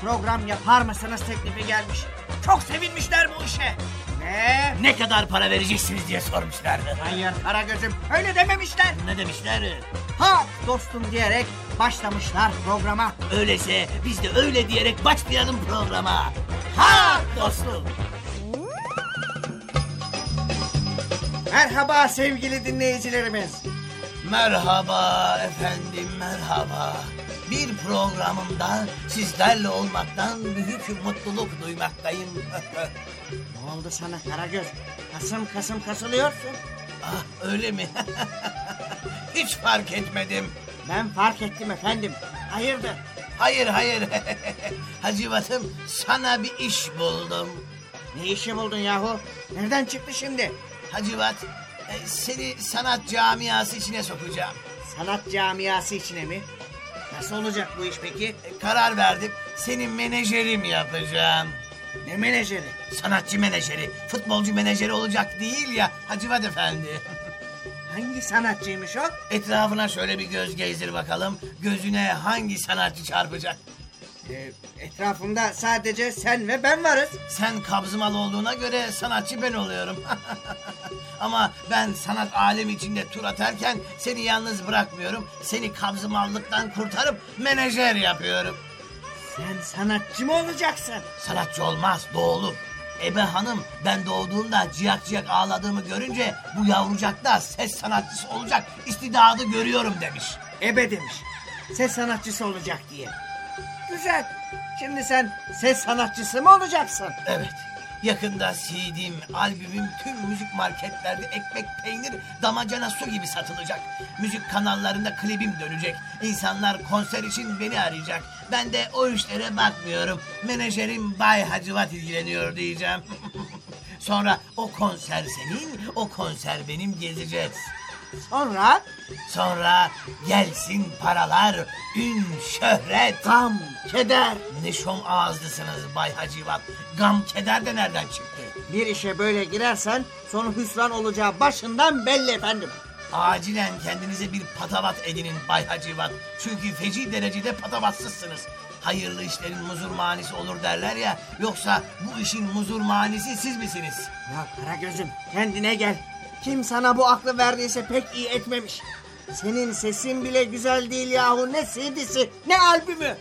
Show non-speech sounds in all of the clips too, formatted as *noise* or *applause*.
program yapar mısınız teklifi gelmiş. Çok sevinmişler bu işe. Ne? Ne kadar para vereceksiniz diye sormuşlar. Hayır Karagöz'üm öyle dememişler. Ne demişler? Ha dostum diyerek başlamışlar programa. Öyleyse biz de öyle diyerek başlayalım programa. Ha dostum. Merhaba sevgili dinleyicilerimiz. Merhaba efendim merhaba. Bir programımda sizlerle olmaktan büyük mutluluk duymaktayım. *laughs* Ne oldu sana Karagöz? Kasım kasım kasılıyorsun. ah öyle mi? *laughs* Hiç fark etmedim. Ben fark ettim efendim. Hayırdır? Hayır hayır. *laughs* Hacivat'ım sana bir iş buldum. Ne işi buldun yahu? Nereden çıktı şimdi? Hacivat e, seni sanat camiası içine sokacağım. Sanat camiası içine mi? Nasıl olacak bu iş peki? E, Karar verdim. Senin menajerim yapacağım. Ne menajeri? Sanatçı menajeri, futbolcu menajeri olacak değil ya Hacivat Efendi. *laughs* Hangi sanatçıymış o? Etrafına şöyle bir göz gezdir bakalım. Gözüne hangi sanatçı çarpacak? Ee, etrafımda sadece sen ve ben varız. Sen kabzımal olduğuna göre sanatçı ben oluyorum. *laughs* Ama ben sanat alemi içinde tur atarken seni yalnız bırakmıyorum. Seni kabzımallıktan kurtarıp menajer yapıyorum. Sen sanatçı mı olacaksın? Sanatçı olmaz, doğulur. Ebe hanım ben doğduğumda ciyak ciyak ağladığımı görünce bu yavrucak da ses sanatçısı olacak istidadı görüyorum demiş. Ebe demiş. Ses sanatçısı olacak diye. Güzel. Şimdi sen ses sanatçısı mı olacaksın? Evet. Yakında CD'm, albümüm tüm müzik marketlerde ekmek, peynir, damacana su gibi satılacak. Müzik kanallarında klibim dönecek. İnsanlar konser için beni arayacak. Ben de o işlere bakmıyorum. Menajerim Bay Hacivat ilgileniyor diyeceğim. *laughs* Sonra o konser senin, o konser benim gezeceğiz. Sonra Sonra gelsin paralar, ün, şöhret. gam, keder. Ne şom ağızlısınız Bay Hacivat. Gam keder de nereden çıktı? Bir işe böyle girersen sonu hüsran olacağı başından belli efendim. Acilen kendinize bir patavat edinin Bay Hacivat. Çünkü feci derecede patavatsızsınız. Hayırlı işlerin muzur manisi olur derler ya. Yoksa bu işin muzur manisi siz misiniz? Ya Karagöz'üm kendine gel. Kim sana bu aklı verdiyse pek iyi etmemiş. Senin sesin bile güzel değil yahu. Ne CD'si ne albümü. E,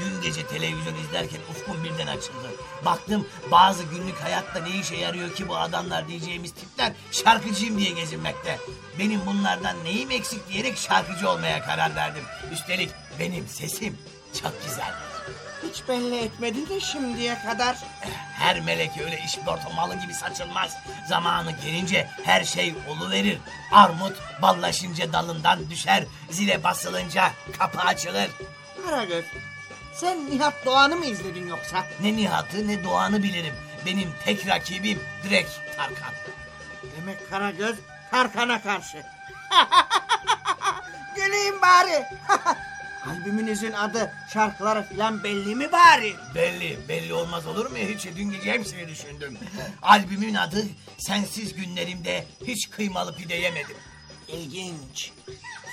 Dün gece televizyon izlerken ufkum birden açıldı. Baktım bazı günlük hayatta ne işe yarıyor ki bu adamlar diyeceğimiz tipler şarkıcıyım diye gezinmekte. Benim bunlardan neyim eksik diyerek şarkıcı olmaya karar verdim. Üstelik benim sesim çok güzel. Hiç belli etmedin de şimdiye kadar. Her melek öyle iş malı gibi saçılmaz. Zamanı gelince her şey verir. Armut ballaşınca dalından düşer. Zile basılınca kapı açılır. Karagöz sen Nihat Doğan'ı mı izledin yoksa? Ne Nihat'ı ne Doğan'ı bilirim. Benim tek rakibim direkt Tarkan. Demek Karagöz Tarkan'a karşı. *laughs* Güleyim bari. *laughs* Albümünüzün adı şarkıları falan belli mi bari? Belli, belli olmaz olur mu? Hiç dün gece hepsini düşündüm. *laughs* Albümün adı Sensiz Günlerimde Hiç Kıymalı Pide Yemedim. İlginç.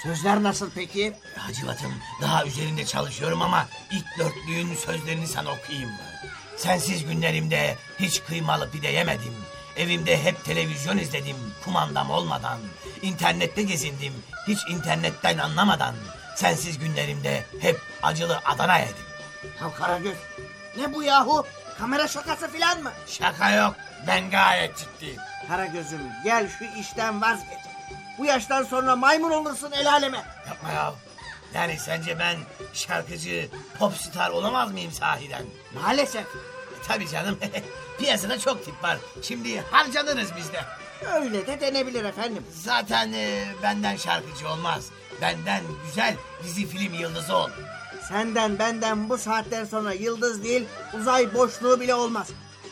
Sözler nasıl peki? Hacivat'ım daha üzerinde çalışıyorum ama ilk dörtlüğün sözlerini sana okuyayım mı? Sensiz günlerimde hiç kıymalı pide yemedim. Evimde hep televizyon izledim kumandam olmadan. İnternette gezindim hiç internetten anlamadan. Sensiz günlerimde hep acılı Adana yedim. Ya Karagöz ne bu yahu? Kamera şakası falan mı? Şaka yok ben gayet ciddiyim. Karagöz'üm gel şu işten vazgeç. Bu yaştan sonra maymun olursun el aleme. Yapma ya. Yani sence ben şarkıcı, popstar olamaz mıyım sahiden? Maalesef. Tabii canım. *laughs* Piyasada çok tip var. Şimdi harcanırız biz de. Öyle de denebilir efendim. Zaten e, benden şarkıcı olmaz. Benden güzel dizi film yıldızı ol. Senden benden bu saatten sonra yıldız değil uzay boşluğu bile olmaz.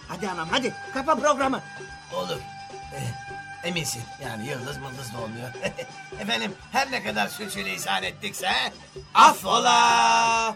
Hadi anam hadi kapa programı. Olur. Eh, Eminsin yani yıldız mıldız da olmuyor. *laughs* Efendim her ne kadar sürçülisan ettikse affola.